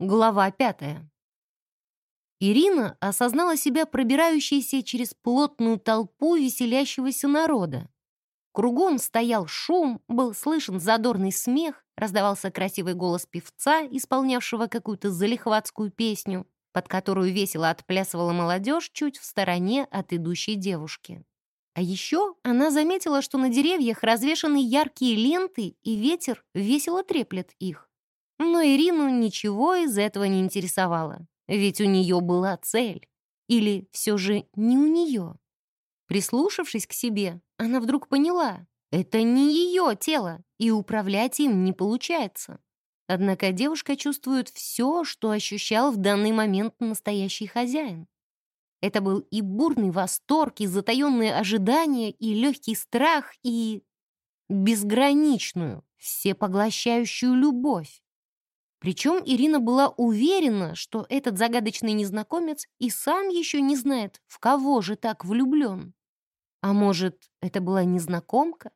Глава пятая. Ирина осознала себя пробирающейся через плотную толпу веселящегося народа. Кругом стоял шум, был слышен задорный смех, раздавался красивый голос певца, исполнявшего какую-то залихватскую песню, под которую весело отплясывала молодежь чуть в стороне от идущей девушки. А еще она заметила, что на деревьях развешаны яркие ленты, и ветер весело треплет их. Но Ирину ничего из этого не интересовало, ведь у нее была цель. Или все же не у нее. Прислушавшись к себе, она вдруг поняла, это не ее тело, и управлять им не получается. Однако девушка чувствует все, что ощущал в данный момент настоящий хозяин. Это был и бурный восторг, и затаенные ожидания, и легкий страх, и безграничную, всепоглощающую любовь. Причем Ирина была уверена, что этот загадочный незнакомец и сам еще не знает, в кого же так влюблен. А может, это была незнакомка?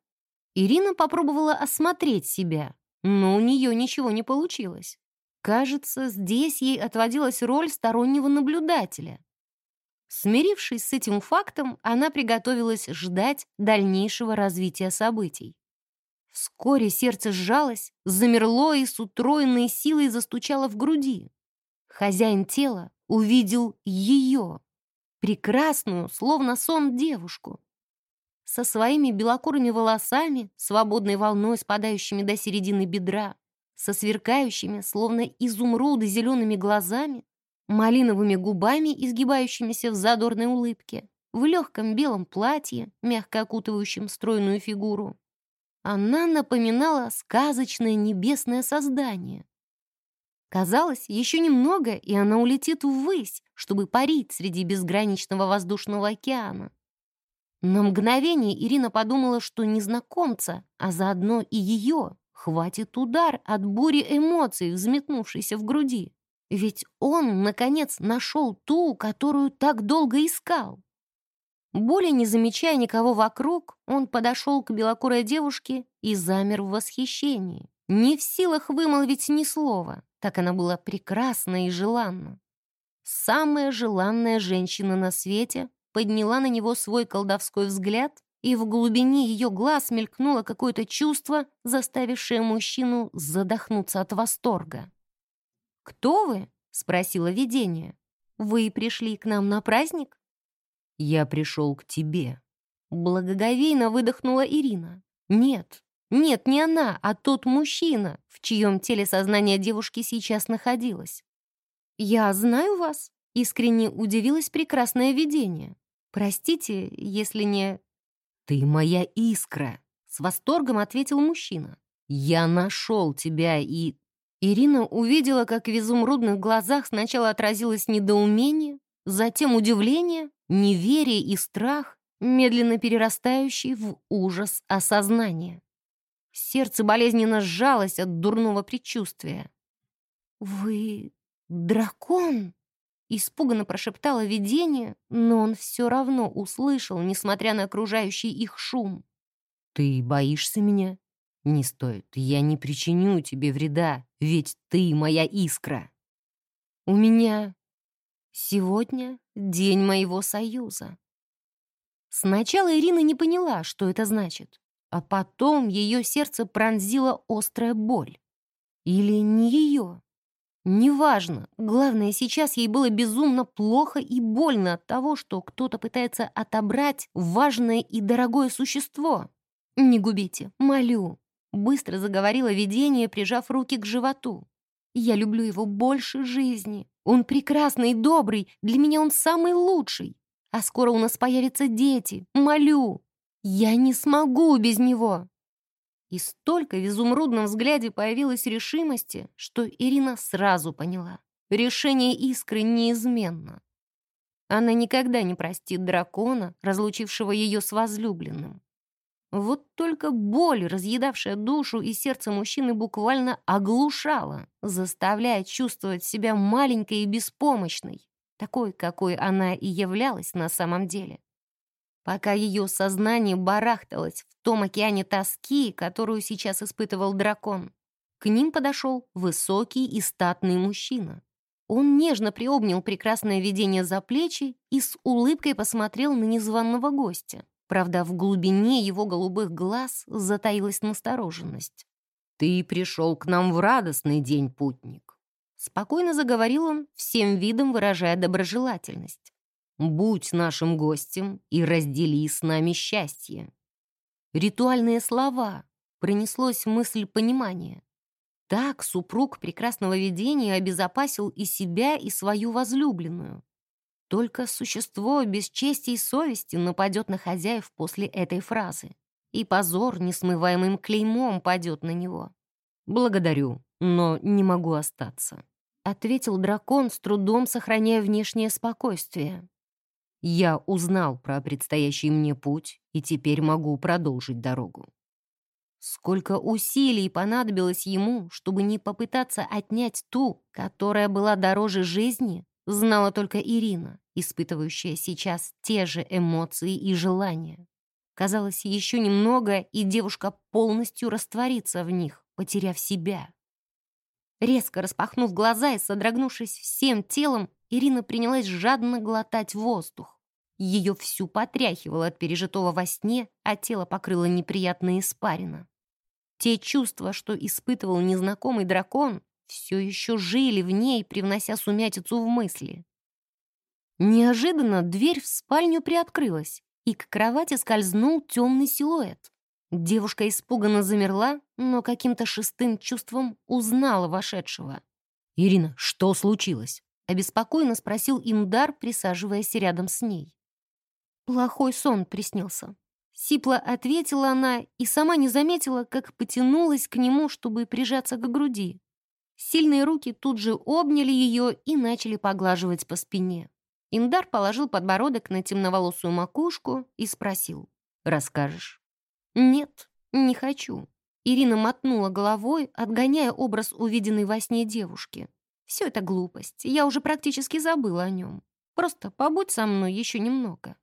Ирина попробовала осмотреть себя, но у нее ничего не получилось. Кажется, здесь ей отводилась роль стороннего наблюдателя. Смирившись с этим фактом, она приготовилась ждать дальнейшего развития событий. Вскоре сердце сжалось, замерло и с утроенной силой застучало в груди. Хозяин тела увидел ее, прекрасную, словно сон девушку. Со своими белокурыми волосами, свободной волной, спадающими до середины бедра, со сверкающими, словно изумруды, зелеными глазами, малиновыми губами, изгибающимися в задорной улыбке, в легком белом платье, мягко окутывающем стройную фигуру. Она напоминала сказочное небесное создание. Казалось, еще немного, и она улетит ввысь, чтобы парить среди безграничного воздушного океана. На мгновение Ирина подумала, что незнакомца, а заодно и ее, хватит удар от бури эмоций, взметнувшейся в груди. Ведь он, наконец, нашел ту, которую так долго искал. Более не замечая никого вокруг, он подошел к белокурой девушке и замер в восхищении. Не в силах вымолвить ни слова, так она была прекрасна и желанна. Самая желанная женщина на свете подняла на него свой колдовской взгляд, и в глубине ее глаз мелькнуло какое-то чувство, заставившее мужчину задохнуться от восторга. «Кто вы?» — спросила видение. «Вы пришли к нам на праздник?» «Я пришел к тебе». Благоговейно выдохнула Ирина. «Нет, нет, не она, а тот мужчина, в чьем теле сознание девушки сейчас находилось. «Я знаю вас», — искренне удивилась прекрасное видение. «Простите, если не...» «Ты моя искра», — с восторгом ответил мужчина. «Я нашел тебя и...» Ирина увидела, как в изумрудных глазах сначала отразилось недоумение, затем удивление, неверие и страх, медленно перерастающий в ужас осознания. Сердце болезненно сжалось от дурного предчувствия. «Вы дракон?» Испуганно прошептало видение, но он все равно услышал, несмотря на окружающий их шум. «Ты боишься меня? Не стоит, я не причиню тебе вреда, ведь ты моя искра». «У меня Сегодня день моего союза. Сначала Ирина не поняла, что это значит, а потом ее сердце пронзила острая боль. Или не ее. Неважно, главное, сейчас ей было безумно плохо и больно от того, что кто-то пытается отобрать важное и дорогое существо. «Не губите, молю», — быстро заговорила видение, прижав руки к животу. «Я люблю его больше жизни. Он прекрасный и добрый, для меня он самый лучший. А скоро у нас появятся дети, молю. Я не смогу без него». И столько в изумрудном взгляде появилось решимости, что Ирина сразу поняла. Решение искры неизменно. Она никогда не простит дракона, разлучившего ее с возлюбленным. Вот только боль, разъедавшая душу и сердце мужчины, буквально оглушала, заставляя чувствовать себя маленькой и беспомощной, такой, какой она и являлась на самом деле. Пока ее сознание барахталось в том океане тоски, которую сейчас испытывал дракон, К ним подошел высокий и статный мужчина. Он нежно приобнял прекрасное видение за плечи и с улыбкой посмотрел на незваного гостя. Правда, в глубине его голубых глаз затаилась настороженность. «Ты пришел к нам в радостный день, путник!» Спокойно заговорил он, всем видом выражая доброжелательность. «Будь нашим гостем и раздели с нами счастье». Ритуальные слова. Пронеслось мысль понимания. Так супруг прекрасного видения обезопасил и себя, и свою возлюбленную. Только существо без чести и совести нападет на хозяев после этой фразы, и позор несмываемым клеймом падет на него. «Благодарю, но не могу остаться», — ответил дракон, с трудом сохраняя внешнее спокойствие. «Я узнал про предстоящий мне путь и теперь могу продолжить дорогу». Сколько усилий понадобилось ему, чтобы не попытаться отнять ту, которая была дороже жизни, знала только Ирина, испытывающая сейчас те же эмоции и желания. Казалось, еще немного, и девушка полностью растворится в них, потеряв себя. Резко распахнув глаза и содрогнувшись всем телом, Ирина принялась жадно глотать воздух. Ее всю потряхивало от пережитого во сне, а тело покрыло неприятная испарина. Те чувства, что испытывал незнакомый дракон, все еще жили в ней, привнося сумятицу в мысли. Неожиданно дверь в спальню приоткрылась, и к кровати скользнул темный силуэт. Девушка испуганно замерла, но каким-то шестым чувством узнала вошедшего. «Ирина, что случилось?» — обеспокоенно спросил Индар, присаживаясь рядом с ней. «Плохой сон приснился». Сипла ответила она и сама не заметила, как потянулась к нему, чтобы прижаться к груди. Сильные руки тут же обняли ее и начали поглаживать по спине. Индар положил подбородок на темноволосую макушку и спросил. «Расскажешь?» «Нет, не хочу». Ирина мотнула головой, отгоняя образ увиденной во сне девушки. «Все это глупость, я уже практически забыла о нем. Просто побудь со мной еще немного».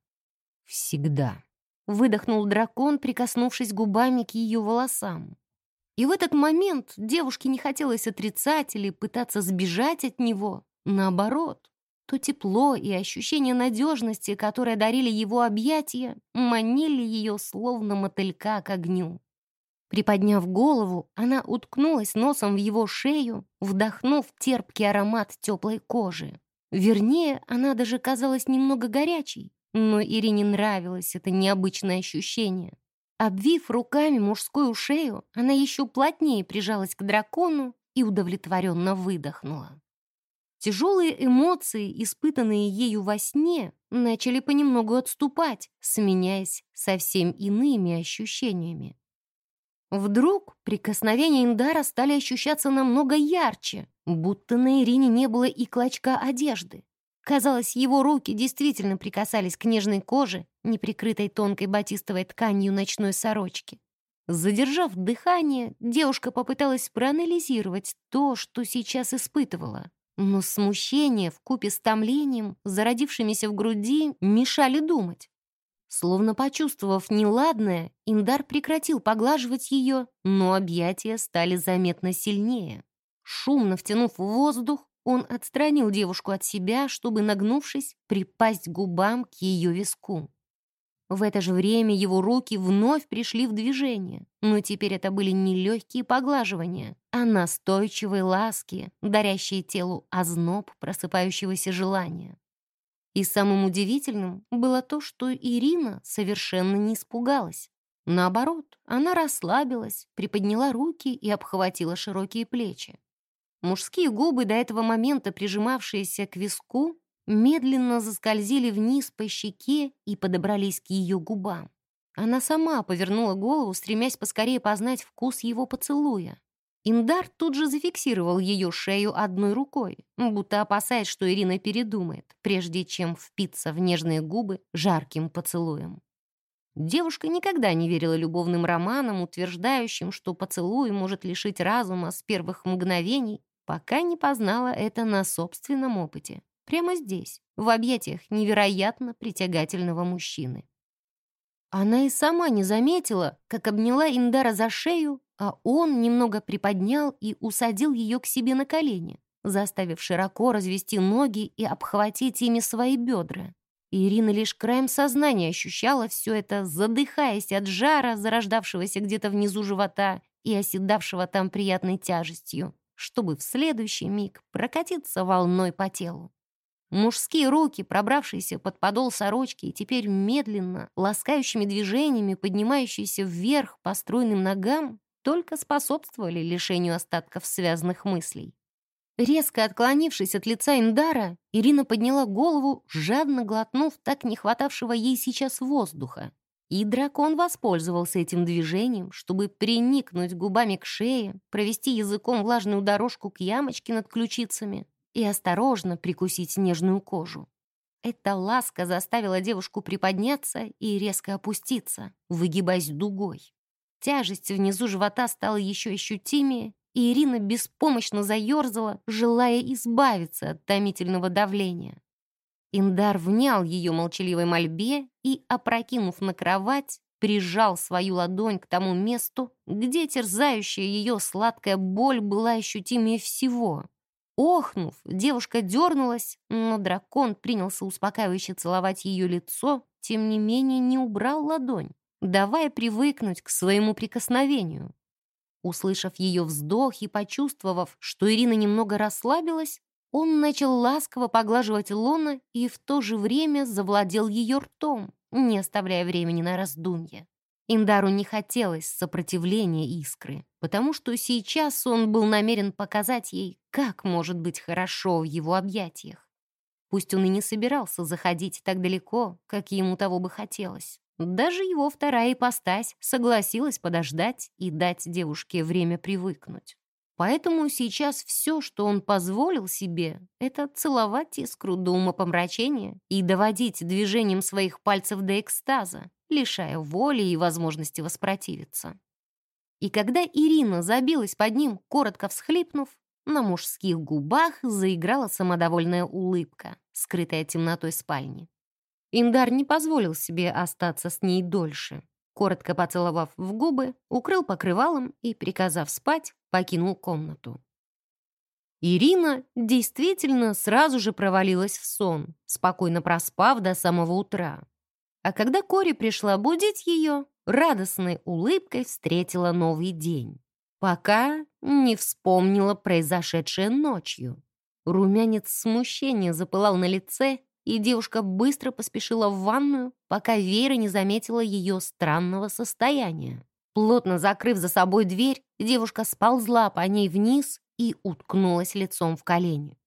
«Всегда», — выдохнул дракон, прикоснувшись губами к ее волосам. И в этот момент девушке не хотелось отрицать или пытаться сбежать от него. Наоборот, то тепло и ощущение надежности, которое дарили его объятия, манили ее словно мотылька к огню. Приподняв голову, она уткнулась носом в его шею, вдохнув терпкий аромат теплой кожи. Вернее, она даже казалась немного горячей, но Ирине нравилось это необычное ощущение. Обвив руками мужскую шею, она еще плотнее прижалась к дракону и удовлетворенно выдохнула. Тяжелые эмоции, испытанные ею во сне, начали понемногу отступать, сменяясь совсем иными ощущениями. Вдруг прикосновения Индара стали ощущаться намного ярче, будто на Ирине не было и клочка одежды. Казалось, его руки действительно прикасались к нежной коже, не прикрытой тонкой батистовой тканью ночной сорочки. Задержав дыхание, девушка попыталась проанализировать то, что сейчас испытывала. Но смущение вкупе с томлением, зародившимися в груди, мешали думать. Словно почувствовав неладное, Индар прекратил поглаживать ее, но объятия стали заметно сильнее. Шумно втянув воздух, он отстранил девушку от себя, чтобы, нагнувшись, припасть губам к ее виску. В это же время его руки вновь пришли в движение, но теперь это были не легкие поглаживания, а настойчивые ласки, дарящие телу озноб просыпающегося желания. И самым удивительным было то, что Ирина совершенно не испугалась. Наоборот, она расслабилась, приподняла руки и обхватила широкие плечи. Мужские губы, до этого момента прижимавшиеся к виску, медленно заскользили вниз по щеке и подобрались к ее губам. Она сама повернула голову, стремясь поскорее познать вкус его поцелуя. Индар тут же зафиксировал ее шею одной рукой, будто опасаясь, что Ирина передумает, прежде чем впиться в нежные губы жарким поцелуем. Девушка никогда не верила любовным романам, утверждающим, что поцелуй может лишить разума с первых мгновений пока не познала это на собственном опыте. Прямо здесь, в объятиях невероятно притягательного мужчины. Она и сама не заметила, как обняла Индара за шею, а он немного приподнял и усадил ее к себе на колени, заставив широко развести ноги и обхватить ими свои бедра. Ирина лишь краем сознания ощущала все это, задыхаясь от жара, зарождавшегося где-то внизу живота и оседавшего там приятной тяжестью, чтобы в следующий миг прокатиться волной по телу. Мужские руки, пробравшиеся под подол сорочки и теперь медленно, ласкающими движениями, поднимающиеся вверх по стройным ногам, только способствовали лишению остатков связанных мыслей. Резко отклонившись от лица Индара, Ирина подняла голову, жадно глотнув так не хватавшего ей сейчас воздуха. И дракон воспользовался этим движением, чтобы приникнуть губами к шее, провести языком влажную дорожку к ямочке над ключицами и осторожно прикусить нежную кожу. Эта ласка заставила девушку приподняться и резко опуститься, выгибаясь дугой. Тяжесть внизу живота стала еще ощутимее, и Ирина беспомощно заерзала, желая избавиться от томительного давления. Индар внял ее молчаливой мольбе и, опрокинув на кровать, прижал свою ладонь к тому месту, где терзающая ее сладкая боль была ощутимее всего. Охнув, девушка дернулась, но дракон принялся успокаивающе целовать ее лицо, тем не менее не убрал ладонь, давая привыкнуть к своему прикосновению. Услышав ее вздох и почувствовав, что Ирина немного расслабилась, он начал ласково поглаживать лона и в то же время завладел ее ртом, не оставляя времени на раздумье. Индару не хотелось сопротивления искры, потому что сейчас он был намерен показать ей, как может быть хорошо в его объятиях. Пусть он и не собирался заходить так далеко, как ему того бы хотелось. Даже его вторая ипостась согласилась подождать и дать девушке время привыкнуть. Поэтому сейчас все, что он позволил себе, это целовать искру до умопомрачения и доводить движением своих пальцев до экстаза, лишая воли и возможности воспротивиться. И когда Ирина забилась под ним, коротко всхлипнув, на мужских губах заиграла самодовольная улыбка, скрытая темнотой спальни. Индар не позволил себе остаться с ней дольше. Коротко поцеловав в губы, укрыл покрывалом и, приказав спать, покинул комнату. Ирина действительно сразу же провалилась в сон, спокойно проспав до самого утра. А когда Кори пришла будить ее, радостной улыбкой встретила новый день. Пока не вспомнила произошедшее ночью. Румянец смущения запылал на лице, и девушка быстро поспешила в ванную, пока Вера не заметила ее странного состояния. Плотно закрыв за собой дверь, девушка сползла по ней вниз и уткнулась лицом в колени.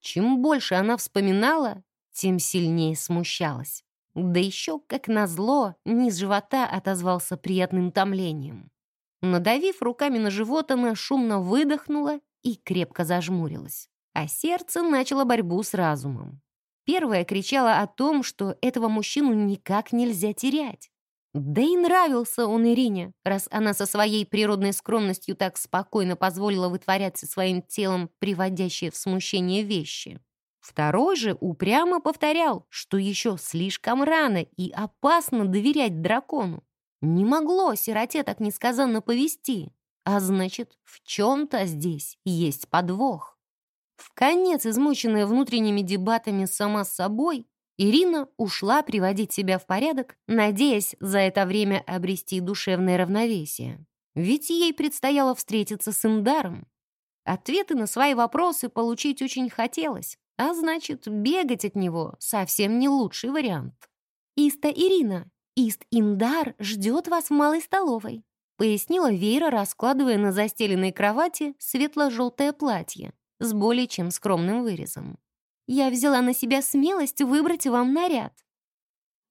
Чем больше она вспоминала, тем сильнее смущалась. Да еще, как назло, низ живота отозвался приятным томлением. Надавив руками на живот, она шумно выдохнула и крепко зажмурилась. А сердце начало борьбу с разумом. Первая кричала о том, что этого мужчину никак нельзя терять. Да и нравился он Ирине, раз она со своей природной скромностью так спокойно позволила вытворять со своим телом приводящие в смущение вещи. Второй же упрямо повторял, что еще слишком рано и опасно доверять дракону. Не могло сироте так несказанно повести, а значит, в чем-то здесь есть подвох. В конец измученная внутренними дебатами сама с собой, Ирина ушла приводить себя в порядок, надеясь за это время обрести душевное равновесие. Ведь ей предстояло встретиться с Индаром. Ответы на свои вопросы получить очень хотелось, а значит, бегать от него совсем не лучший вариант. «Иста Ирина, Ист Индар ждет вас в малой столовой», пояснила Вейра, раскладывая на застеленной кровати светло-желтое платье с более чем скромным вырезом. «Я взяла на себя смелость выбрать вам наряд».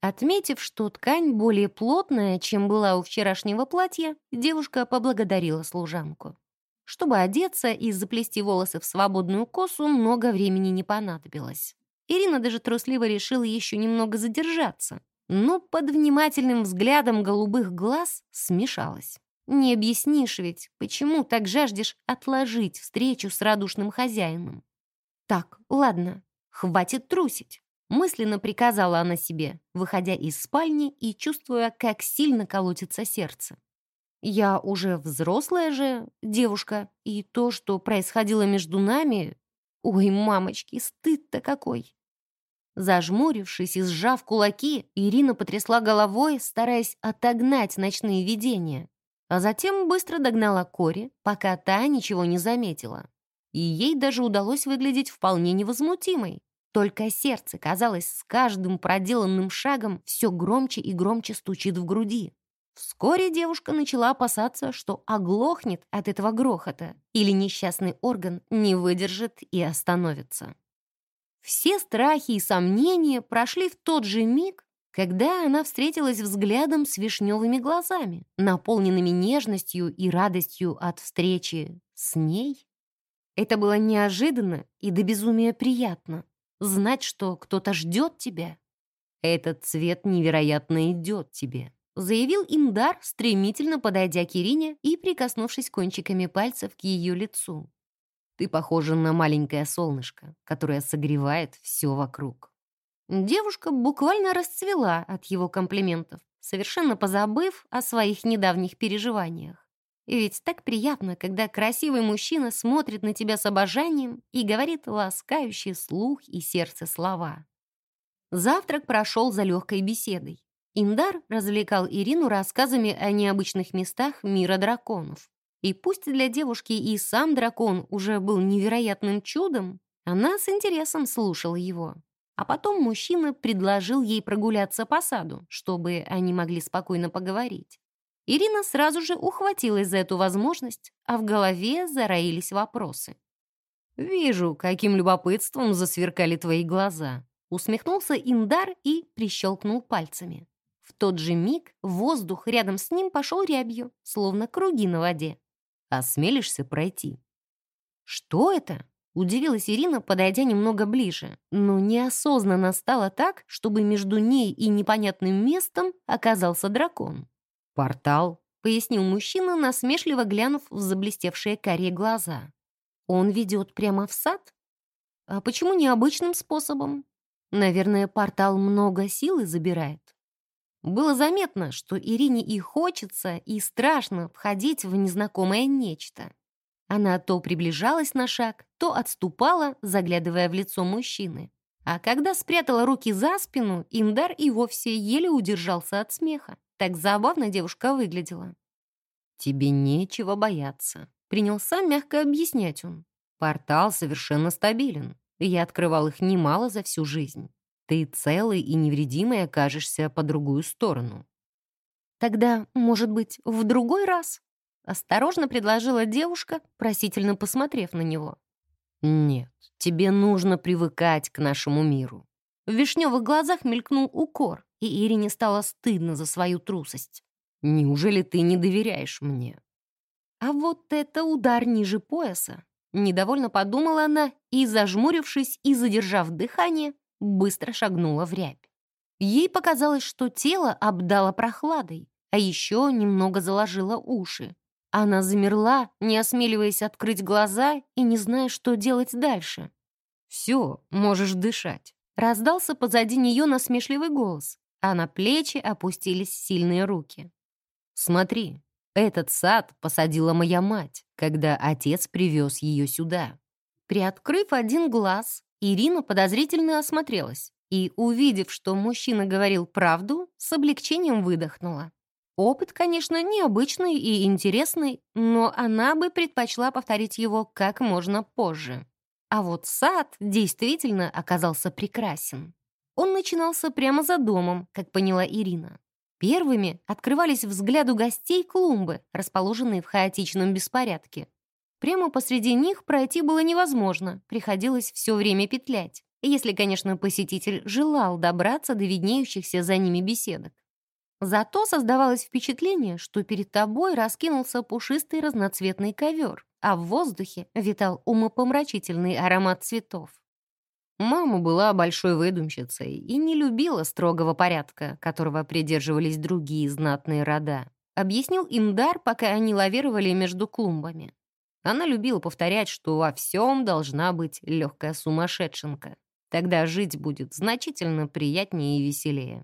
Отметив, что ткань более плотная, чем была у вчерашнего платья, девушка поблагодарила служанку. Чтобы одеться и заплести волосы в свободную косу, много времени не понадобилось. Ирина даже трусливо решила еще немного задержаться, но под внимательным взглядом голубых глаз смешалась. Не объяснишь ведь, почему так жаждешь отложить встречу с радушным хозяином. Так, ладно, хватит трусить. Мысленно приказала она себе, выходя из спальни и чувствуя, как сильно колотится сердце. Я уже взрослая же девушка, и то, что происходило между нами... Ой, мамочки, стыд-то какой!» Зажмурившись и сжав кулаки, Ирина потрясла головой, стараясь отогнать ночные видения. А затем быстро догнала Кори, пока та ничего не заметила. И ей даже удалось выглядеть вполне невозмутимой. Только сердце, казалось, с каждым проделанным шагом все громче и громче стучит в груди. Вскоре девушка начала опасаться, что оглохнет от этого грохота или несчастный орган не выдержит и остановится. Все страхи и сомнения прошли в тот же миг, когда она встретилась взглядом с вишневыми глазами, наполненными нежностью и радостью от встречи с ней. Это было неожиданно и до безумия приятно. Знать, что кто-то ждет тебя. Этот цвет невероятно идет тебе заявил Индар, стремительно подойдя к Ирине и прикоснувшись кончиками пальцев к ее лицу. «Ты похожа на маленькое солнышко, которое согревает все вокруг». Девушка буквально расцвела от его комплиментов, совершенно позабыв о своих недавних переживаниях. И ведь так приятно, когда красивый мужчина смотрит на тебя с обожанием и говорит ласкающие слух и сердце слова. Завтрак прошел за легкой беседой. Индар развлекал Ирину рассказами о необычных местах мира драконов. И пусть для девушки и сам дракон уже был невероятным чудом, она с интересом слушала его. А потом мужчина предложил ей прогуляться по саду, чтобы они могли спокойно поговорить. Ирина сразу же ухватилась за эту возможность, а в голове зароились вопросы. «Вижу, каким любопытством засверкали твои глаза», усмехнулся Индар и прищелкнул пальцами. В тот же миг воздух рядом с ним пошел рябью, словно круги на воде. «Осмелишься пройти?» «Что это?» — удивилась Ирина, подойдя немного ближе, но неосознанно стало так, чтобы между ней и непонятным местом оказался дракон. «Портал», — пояснил мужчина, насмешливо глянув в заблестевшие карие глаза. «Он ведет прямо в сад? А почему необычным способом? Наверное, портал много силы забирает». Было заметно, что Ирине и хочется, и страшно входить в незнакомое нечто. Она то приближалась на шаг, то отступала, заглядывая в лицо мужчины. А когда спрятала руки за спину, Индар и вовсе еле удержался от смеха. Так забавно девушка выглядела. «Тебе нечего бояться», — принялся мягко объяснять он. «Портал совершенно стабилен. Я открывал их немало за всю жизнь ты целый и невредимый окажешься по другую сторону. Тогда, может быть, в другой раз? Осторожно предложила девушка, просительно посмотрев на него. Нет, тебе нужно привыкать к нашему миру. В вишневых глазах мелькнул укор, и Ирине стало стыдно за свою трусость. Неужели ты не доверяешь мне? А вот это удар ниже пояса. Недовольно подумала она и, зажмурившись и задержав дыхание, быстро шагнула в рябь. Ей показалось, что тело обдало прохладой, а еще немного заложило уши. Она замерла, не осмеливаясь открыть глаза и не зная, что делать дальше. «Все, можешь дышать», — раздался позади нее насмешливый голос, а на плечи опустились сильные руки. «Смотри, этот сад посадила моя мать, когда отец привез ее сюда». Приоткрыв один глаз, Ирина подозрительно осмотрелась и, увидев, что мужчина говорил правду, с облегчением выдохнула. Опыт, конечно, необычный и интересный, но она бы предпочла повторить его как можно позже. А вот сад действительно оказался прекрасен. Он начинался прямо за домом, как поняла Ирина. Первыми открывались взгляду гостей клумбы, расположенные в хаотичном беспорядке. Прямо посреди них пройти было невозможно, приходилось все время петлять, если, конечно, посетитель желал добраться до виднеющихся за ними беседок. Зато создавалось впечатление, что перед тобой раскинулся пушистый разноцветный ковер, а в воздухе витал умопомрачительный аромат цветов. Мама была большой выдумщицей и не любила строгого порядка, которого придерживались другие знатные рода, объяснил Индар, пока они лавировали между клумбами. Она любила повторять, что во всем должна быть легкая сумасшедшенка. Тогда жить будет значительно приятнее и веселее.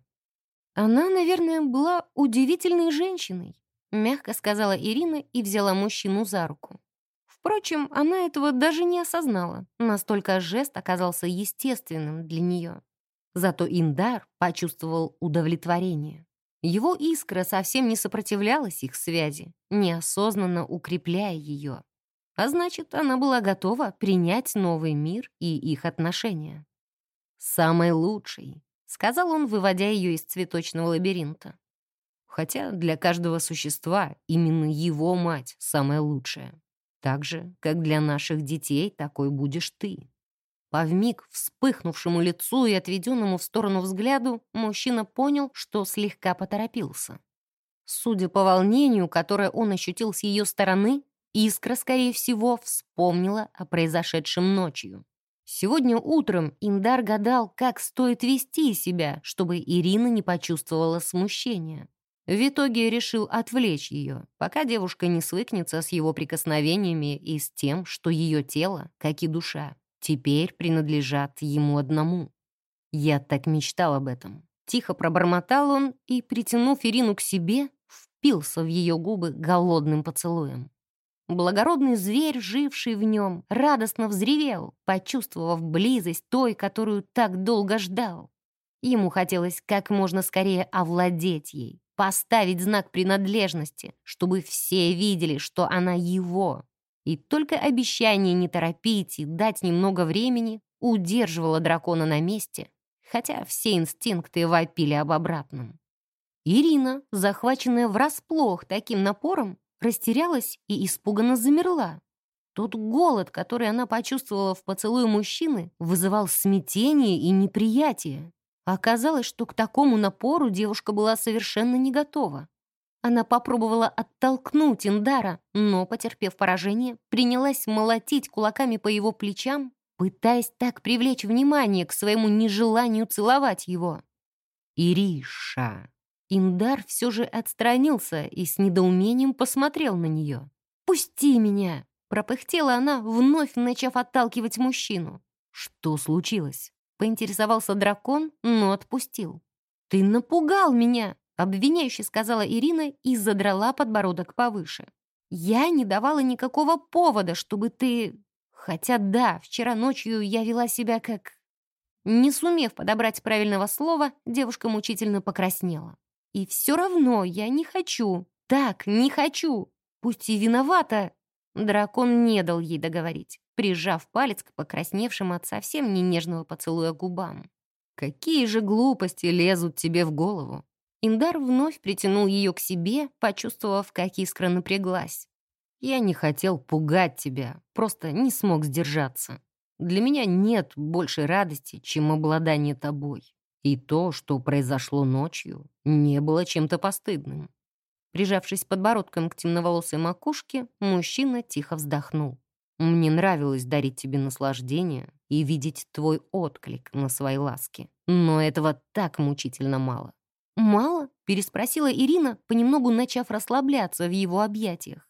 Она, наверное, была удивительной женщиной. — мягко сказала Ирина и взяла мужчину за руку. Впрочем, она этого даже не осознала, настолько жест оказался естественным для нее. Зато Индар почувствовал удовлетворение. Его искра совсем не сопротивлялась их связи, неосознанно укрепляя ее. А значит, она была готова принять новый мир и их отношения. «Самый лучший», — сказал он, выводя ее из цветочного лабиринта. Хотя для каждого существа именно его мать самая лучшая. Так же, как для наших детей, такой будешь ты. По вмиг вспыхнувшему лицу и отведенному в сторону взгляду мужчина понял, что слегка поторопился. Судя по волнению, которое он ощутил с ее стороны, Искра, скорее всего, вспомнила о произошедшем ночью. Сегодня утром Индар гадал, как стоит вести себя, чтобы Ирина не почувствовала смущения. В итоге решил отвлечь ее, пока девушка не свыкнется с его прикосновениями и с тем, что ее тело, как и душа, теперь принадлежат ему одному. Я так мечтал об этом. Тихо пробормотал он и, притянув Ирину к себе, впился в ее губы голодным поцелуем. Благородный зверь, живший в нем, радостно взревел, почувствовав близость той, которую так долго ждал. Ему хотелось как можно скорее овладеть ей, поставить знак принадлежности, чтобы все видели, что она его. И только обещание не торопить и дать немного времени удерживало дракона на месте, хотя все инстинкты вопили об обратном. Ирина, захваченная врасплох таким напором, растерялась и испуганно замерла. Тот голод, который она почувствовала в поцелуе мужчины, вызывал смятение и неприятие. Оказалось, что к такому напору девушка была совершенно не готова. Она попробовала оттолкнуть Индара, но, потерпев поражение, принялась молотить кулаками по его плечам, пытаясь так привлечь внимание к своему нежеланию целовать его. «Ириша!» Индар все же отстранился и с недоумением посмотрел на нее. «Пусти меня!» — пропыхтела она, вновь начав отталкивать мужчину. «Что случилось?» Поинтересовался дракон, но отпустил. «Ты напугал меня!» — обвиняюще сказала Ирина и задрала подбородок повыше. «Я не давала никакого повода, чтобы ты... Хотя да, вчера ночью я вела себя как...» Не сумев подобрать правильного слова, девушка мучительно покраснела. «И все равно я не хочу. Так, не хочу. Пусть и виновата». Дракон не дал ей договорить прижав палец к покрасневшим от совсем не нежного поцелуя губам. «Какие же глупости лезут тебе в голову!» Индар вновь притянул ее к себе, почувствовав, как искра напряглась. «Я не хотел пугать тебя, просто не смог сдержаться. Для меня нет большей радости, чем обладание тобой. И то, что произошло ночью, не было чем-то постыдным». Прижавшись подбородком к темноволосой макушке, мужчина тихо вздохнул. Мне нравилось дарить тебе наслаждение и видеть твой отклик на свои ласки. Но этого так мучительно мало. «Мало?» — переспросила Ирина, понемногу начав расслабляться в его объятиях.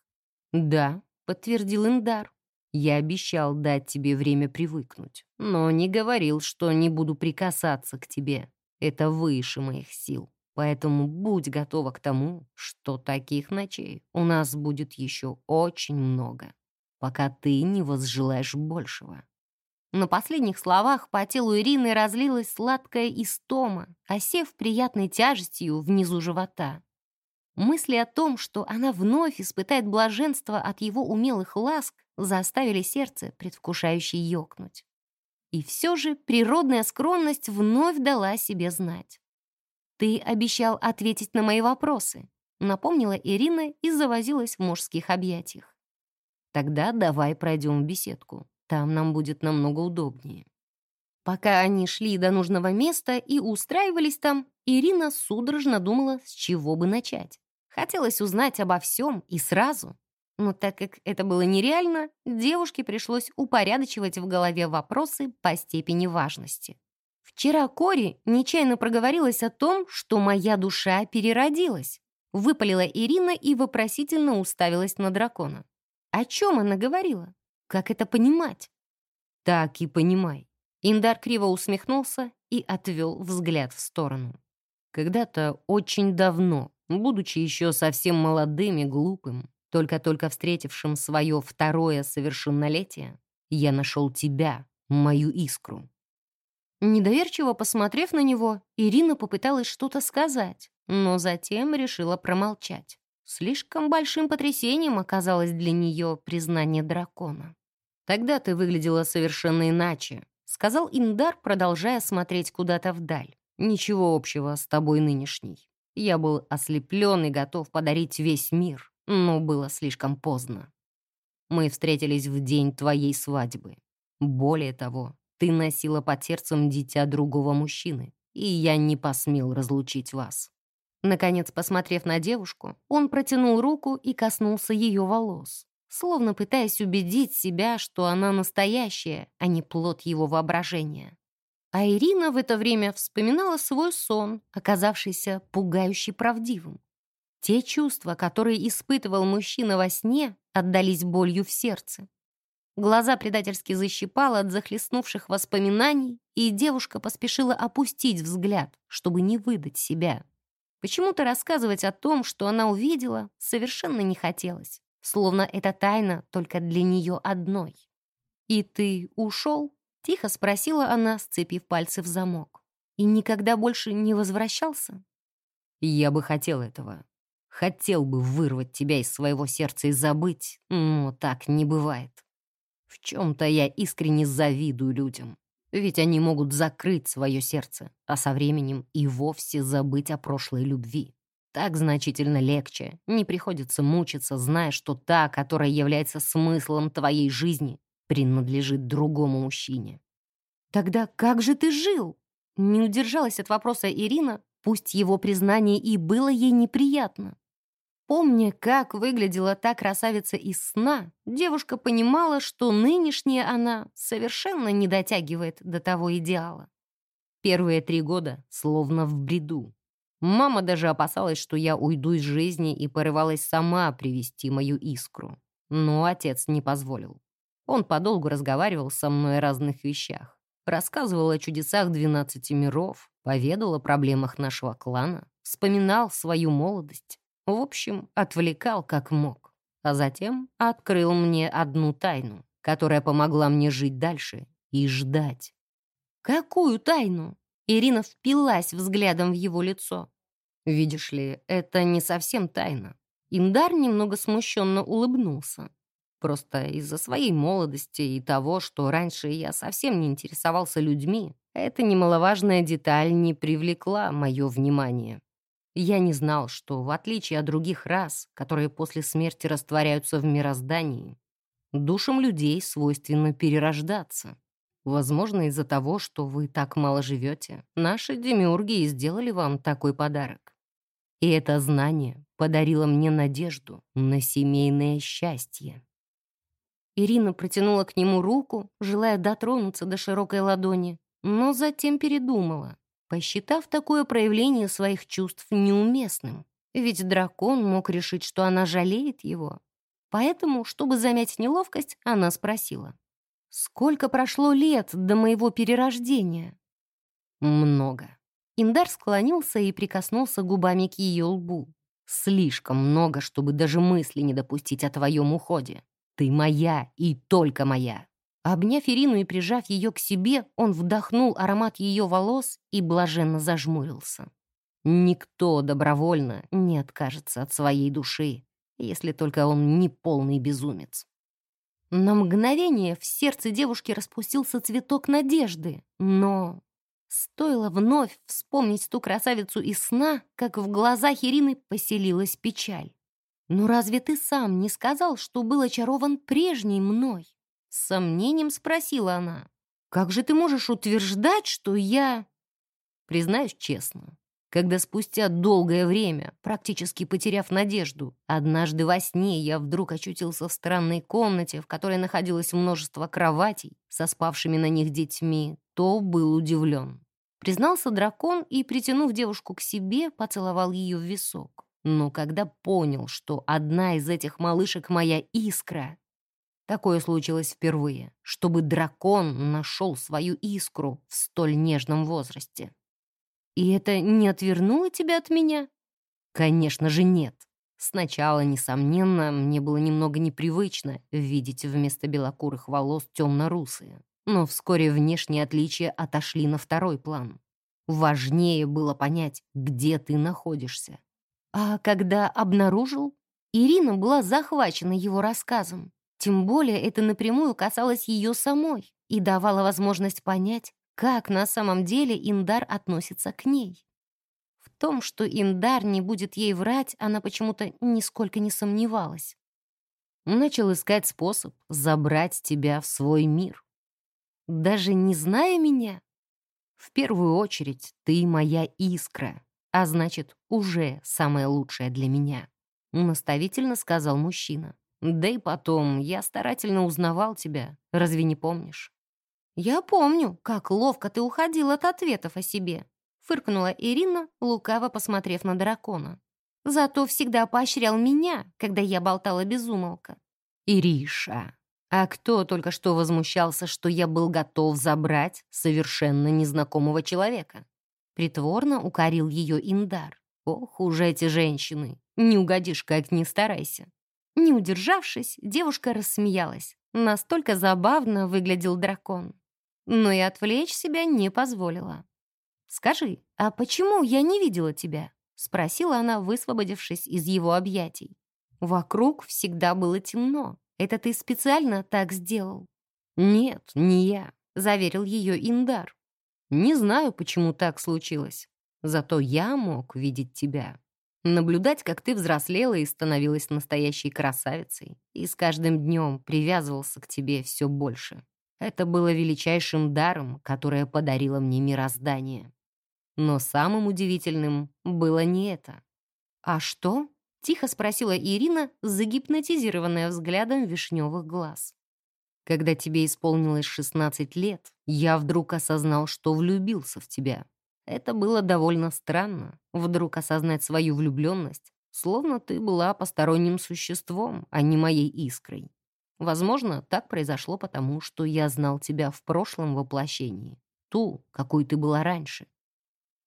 «Да», — подтвердил Индар. «Я обещал дать тебе время привыкнуть, но не говорил, что не буду прикасаться к тебе. Это выше моих сил. Поэтому будь готова к тому, что таких ночей у нас будет еще очень много» пока ты не возжелаешь большего». На последних словах по телу Ирины разлилась сладкая истома, осев приятной тяжестью внизу живота. Мысли о том, что она вновь испытает блаженство от его умелых ласк, заставили сердце предвкушающе ёкнуть. И все же природная скромность вновь дала себе знать. «Ты обещал ответить на мои вопросы», напомнила Ирина и завозилась в мужских объятиях. Тогда давай пройдем в беседку. Там нам будет намного удобнее». Пока они шли до нужного места и устраивались там, Ирина судорожно думала, с чего бы начать. Хотелось узнать обо всем и сразу. Но так как это было нереально, девушке пришлось упорядочивать в голове вопросы по степени важности. Вчера Кори нечаянно проговорилась о том, что моя душа переродилась. Выпалила Ирина и вопросительно уставилась на дракона. О чем она говорила? Как это понимать? Так и понимай. Индар криво усмехнулся и отвел взгляд в сторону. Когда-то очень давно будучи еще совсем молодым и глупым, только-только встретившим свое второе совершеннолетие, я нашел тебя, мою искру. Недоверчиво посмотрев на него, Ирина попыталась что-то сказать, но затем решила промолчать. Слишком большим потрясением оказалось для нее признание дракона. «Тогда ты выглядела совершенно иначе», — сказал Индар, продолжая смотреть куда-то вдаль. «Ничего общего с тобой нынешней. Я был ослеплен и готов подарить весь мир, но было слишком поздно. Мы встретились в день твоей свадьбы. Более того, ты носила под сердцем дитя другого мужчины, и я не посмел разлучить вас». Наконец, посмотрев на девушку, он протянул руку и коснулся ее волос, словно пытаясь убедить себя, что она настоящая, а не плод его воображения. А Ирина в это время вспоминала свой сон, оказавшийся пугающе правдивым. Те чувства, которые испытывал мужчина во сне, отдались болью в сердце. Глаза предательски защипало от захлестнувших воспоминаний, и девушка поспешила опустить взгляд, чтобы не выдать себя. Почему-то рассказывать о том, что она увидела, совершенно не хотелось, словно эта тайна только для нее одной. «И ты ушел?» — тихо спросила она, сцепив пальцы в замок. «И никогда больше не возвращался?» «Я бы хотел этого. Хотел бы вырвать тебя из своего сердца и забыть, но так не бывает. В чем-то я искренне завидую людям. Ведь они могут закрыть свое сердце, а со временем и вовсе забыть о прошлой любви. Так значительно легче. Не приходится мучиться, зная, что та, которая является смыслом твоей жизни, принадлежит другому мужчине. «Тогда как же ты жил?» Не удержалась от вопроса Ирина, пусть его признание и было ей неприятно. Помня, как выглядела та красавица из сна, девушка понимала, что нынешняя она совершенно не дотягивает до того идеала. Первые три года словно в бреду. Мама даже опасалась, что я уйду из жизни и порывалась сама привести мою искру. Но отец не позволил. Он подолгу разговаривал со мной о разных вещах. Рассказывал о чудесах двенадцати миров, поведал о проблемах нашего клана, вспоминал свою молодость. В общем, отвлекал как мог. А затем открыл мне одну тайну, которая помогла мне жить дальше и ждать. «Какую тайну?» Ирина впилась взглядом в его лицо. «Видишь ли, это не совсем тайна». Индар немного смущенно улыбнулся. Просто из-за своей молодости и того, что раньше я совсем не интересовался людьми, эта немаловажная деталь не привлекла мое внимание. Я не знал, что, в отличие от других рас, которые после смерти растворяются в мироздании, душам людей свойственно перерождаться. Возможно, из-за того, что вы так мало живете, наши демиурги сделали вам такой подарок. И это знание подарило мне надежду на семейное счастье. Ирина протянула к нему руку, желая дотронуться до широкой ладони, но затем передумала посчитав такое проявление своих чувств неуместным. Ведь дракон мог решить, что она жалеет его. Поэтому, чтобы замять неловкость, она спросила. «Сколько прошло лет до моего перерождения?» «Много». Индар склонился и прикоснулся губами к ее лбу. «Слишком много, чтобы даже мысли не допустить о твоем уходе. Ты моя и только моя». Обняв Ирину и прижав ее к себе, он вдохнул аромат ее волос и блаженно зажмурился. Никто добровольно не откажется от своей души, если только он не полный безумец. На мгновение в сердце девушки распустился цветок надежды, но... Стоило вновь вспомнить ту красавицу из сна, как в глазах Ирины поселилась печаль. «Ну разве ты сам не сказал, что был очарован прежней мной?» С сомнением спросила она. «Как же ты можешь утверждать, что я...» Признаюсь честно, когда спустя долгое время, практически потеряв надежду, однажды во сне я вдруг очутился в странной комнате, в которой находилось множество кроватей со спавшими на них детьми, то был удивлен. Признался дракон и, притянув девушку к себе, поцеловал ее в висок. Но когда понял, что одна из этих малышек моя искра, Такое случилось впервые, чтобы дракон нашел свою искру в столь нежном возрасте. «И это не отвернуло тебя от меня?» Конечно же, нет. Сначала, несомненно, мне было немного непривычно видеть вместо белокурых волос темно-русые. Но вскоре внешние отличия отошли на второй план. Важнее было понять, где ты находишься. А когда обнаружил, Ирина была захвачена его рассказом. Тем более это напрямую касалось ее самой и давало возможность понять, как на самом деле Индар относится к ней. В том, что Индар не будет ей врать, она почему-то нисколько не сомневалась. Начал искать способ забрать тебя в свой мир. Даже не зная меня? В первую очередь, ты моя искра, а значит, уже самое лучшее для меня», — наставительно сказал мужчина. «Да и потом, я старательно узнавал тебя, разве не помнишь?» «Я помню, как ловко ты уходил от ответов о себе», — фыркнула Ирина, лукаво посмотрев на дракона. «Зато всегда поощрял меня, когда я болтала без умолка». «Ириша, а кто только что возмущался, что я был готов забрать совершенно незнакомого человека?» Притворно укорил ее Индар. «Ох уж эти женщины! Не угодишь, как ни старайся!» Не удержавшись, девушка рассмеялась. Настолько забавно выглядел дракон. Но и отвлечь себя не позволила. «Скажи, а почему я не видела тебя?» Спросила она, высвободившись из его объятий. «Вокруг всегда было темно. Это ты специально так сделал?» «Нет, не я», — заверил ее Индар. «Не знаю, почему так случилось. Зато я мог видеть тебя. Наблюдать, как ты взрослела и становилась настоящей красавицей. И с каждым днем привязывался к тебе все больше. Это было величайшим даром, которое подарило мне мироздание. Но самым удивительным было не это. «А что?» Тихо спросила Ирина, загипнотизированная взглядом вишневых глаз. «Когда тебе исполнилось 16 лет, я вдруг осознал, что влюбился в тебя. Это было довольно странно, вдруг осознать свою влюбленность, словно ты была посторонним существом, а не моей искрой. Возможно, так произошло потому, что я знал тебя в прошлом воплощении, ту, какой ты была раньше.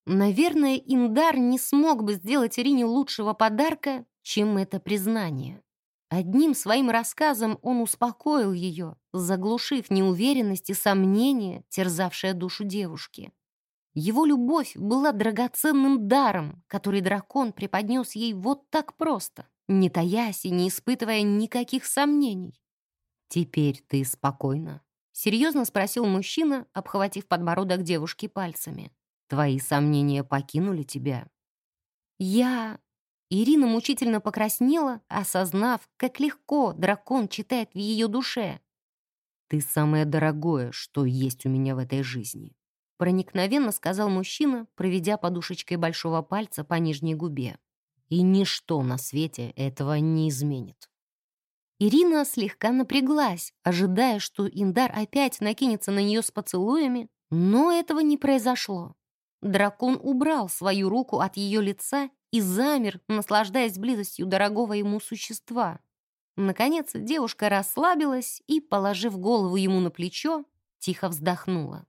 Наверное, Индар не смог бы сделать Ирине лучшего подарка, чем это признание. Одним своим рассказом он успокоил ее, заглушив неуверенность и сомнение, терзавшее душу девушки. Его любовь была драгоценным даром, который дракон преподнес ей вот так просто, не таясь и не испытывая никаких сомнений. «Теперь ты спокойна?» — серьезно спросил мужчина, обхватив подбородок девушки пальцами. Твои сомнения покинули тебя?» «Я...» Ирина мучительно покраснела, осознав, как легко дракон читает в ее душе. «Ты самое дорогое, что есть у меня в этой жизни», проникновенно сказал мужчина, проведя подушечкой большого пальца по нижней губе. «И ничто на свете этого не изменит». Ирина слегка напряглась, ожидая, что Индар опять накинется на нее с поцелуями, но этого не произошло. Дракон убрал свою руку от ее лица и замер, наслаждаясь близостью дорогого ему существа. Наконец девушка расслабилась и, положив голову ему на плечо, тихо вздохнула.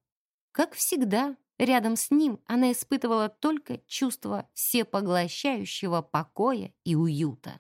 Как всегда, рядом с ним она испытывала только чувство всепоглощающего покоя и уюта.